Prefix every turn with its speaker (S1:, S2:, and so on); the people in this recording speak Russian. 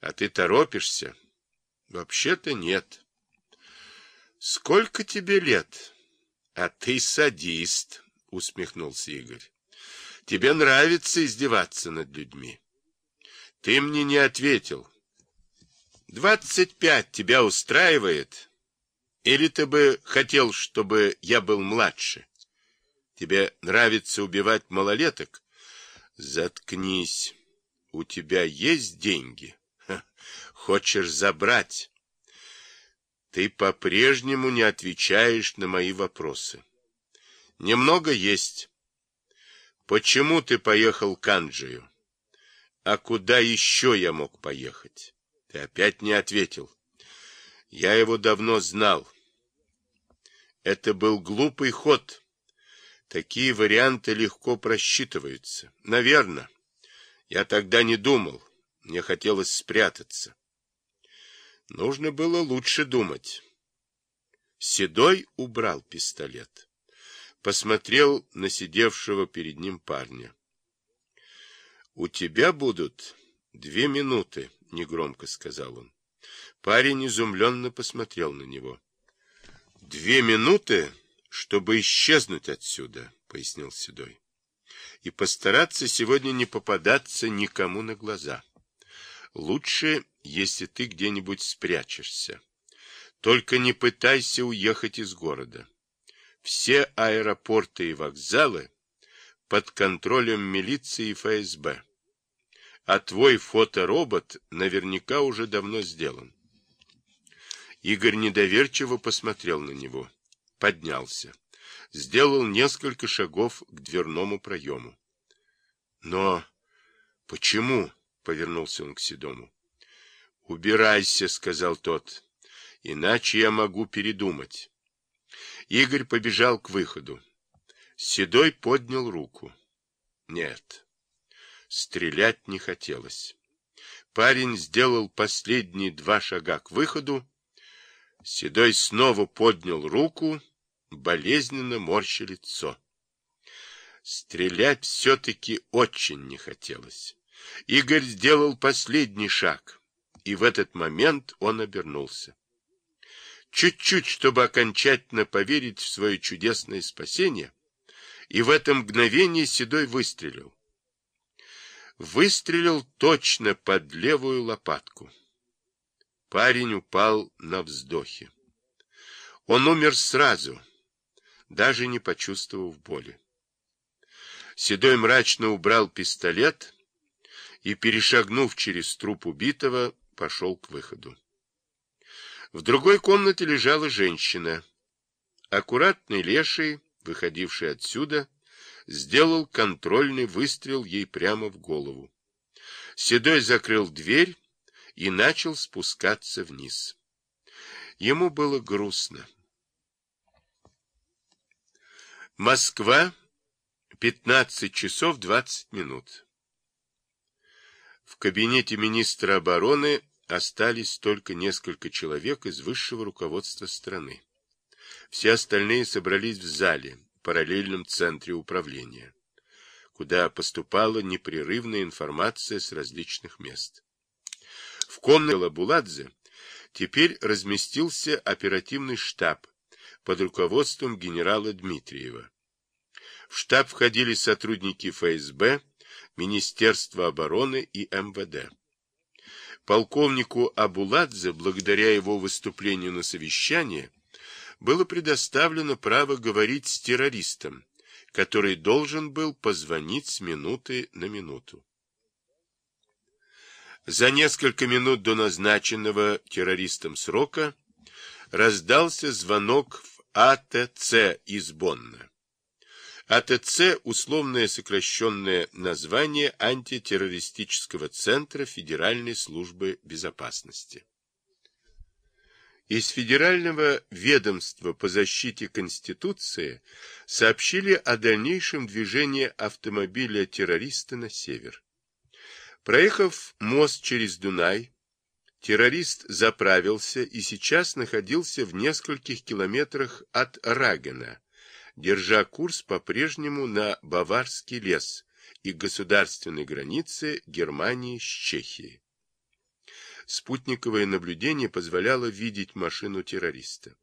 S1: А ты торопишься? Вообще-то нет. Сколько тебе лет? А ты садист, усмехнулся Игорь. Тебе нравится издеваться над людьми. Ты мне не ответил. Двадцать пять тебя устраивает? Или ты бы хотел, чтобы я был младше? Тебе нравится убивать малолеток? Заткнись. У тебя есть деньги? Хочешь забрать? Ты по-прежнему не отвечаешь на мои вопросы. Немного есть. Почему ты поехал к Анджию? А куда еще я мог поехать? Ты опять не ответил. Я его давно знал. Это был глупый ход. Такие варианты легко просчитываются. Наверное. Я тогда не думал. Мне хотелось спрятаться. Нужно было лучше думать. Седой убрал пистолет. Посмотрел на сидевшего перед ним парня. — У тебя будут две минуты, — негромко сказал он. Парень изумленно посмотрел на него. — Две минуты? чтобы исчезнуть отсюда, — пояснил Седой, — и постараться сегодня не попадаться никому на глаза. Лучше, если ты где-нибудь спрячешься. Только не пытайся уехать из города. Все аэропорты и вокзалы под контролем милиции и ФСБ. А твой фоторобот наверняка уже давно сделан. Игорь недоверчиво посмотрел на него поднялся, сделал несколько шагов к дверному проему. — Но почему? — повернулся он к Седому. — Убирайся, — сказал тот, — иначе я могу передумать. Игорь побежал к выходу. Седой поднял руку. Нет, стрелять не хотелось. Парень сделал последние два шага к выходу. Седой снова поднял руку болезненно морща лицо. Стрелять все-таки очень не хотелось. Игорь сделал последний шаг, и в этот момент он обернулся. Чуть-чуть, чтобы окончательно поверить в свое чудесное спасение, и в это мгновение Седой выстрелил. Выстрелил точно под левую лопатку. Парень упал на вздохе. Он умер сразу, даже не почувствовав боли. Седой мрачно убрал пистолет и, перешагнув через труп убитого, пошел к выходу. В другой комнате лежала женщина. Аккуратный леший, выходивший отсюда, сделал контрольный выстрел ей прямо в голову. Седой закрыл дверь и начал спускаться вниз. Ему было грустно. Москва, 15 часов 20 минут. В кабинете министра обороны остались только несколько человек из высшего руководства страны. Все остальные собрались в зале, параллельном центре управления, куда поступала непрерывная информация с различных мест. В комнате Лабуладзе теперь разместился оперативный штаб под руководством генерала Дмитриева. В штаб входили сотрудники ФСБ, Министерства обороны и МВД. Полковнику Абуладзе, благодаря его выступлению на совещании, было предоставлено право говорить с террористом, который должен был позвонить с минуты на минуту. За несколько минут до назначенного террористом срока раздался звонок в АТЦ из Бонна. АТЦ – условное сокращенное название антитеррористического центра Федеральной службы безопасности. Из Федерального ведомства по защите Конституции сообщили о дальнейшем движении автомобиля террориста на север. Проехав мост через Дунай, террорист заправился и сейчас находился в нескольких километрах от Рагена, держа курс по-прежнему на Баварский лес и государственной границе Германии с Чехией. Спутниковое наблюдение позволяло видеть машину террориста.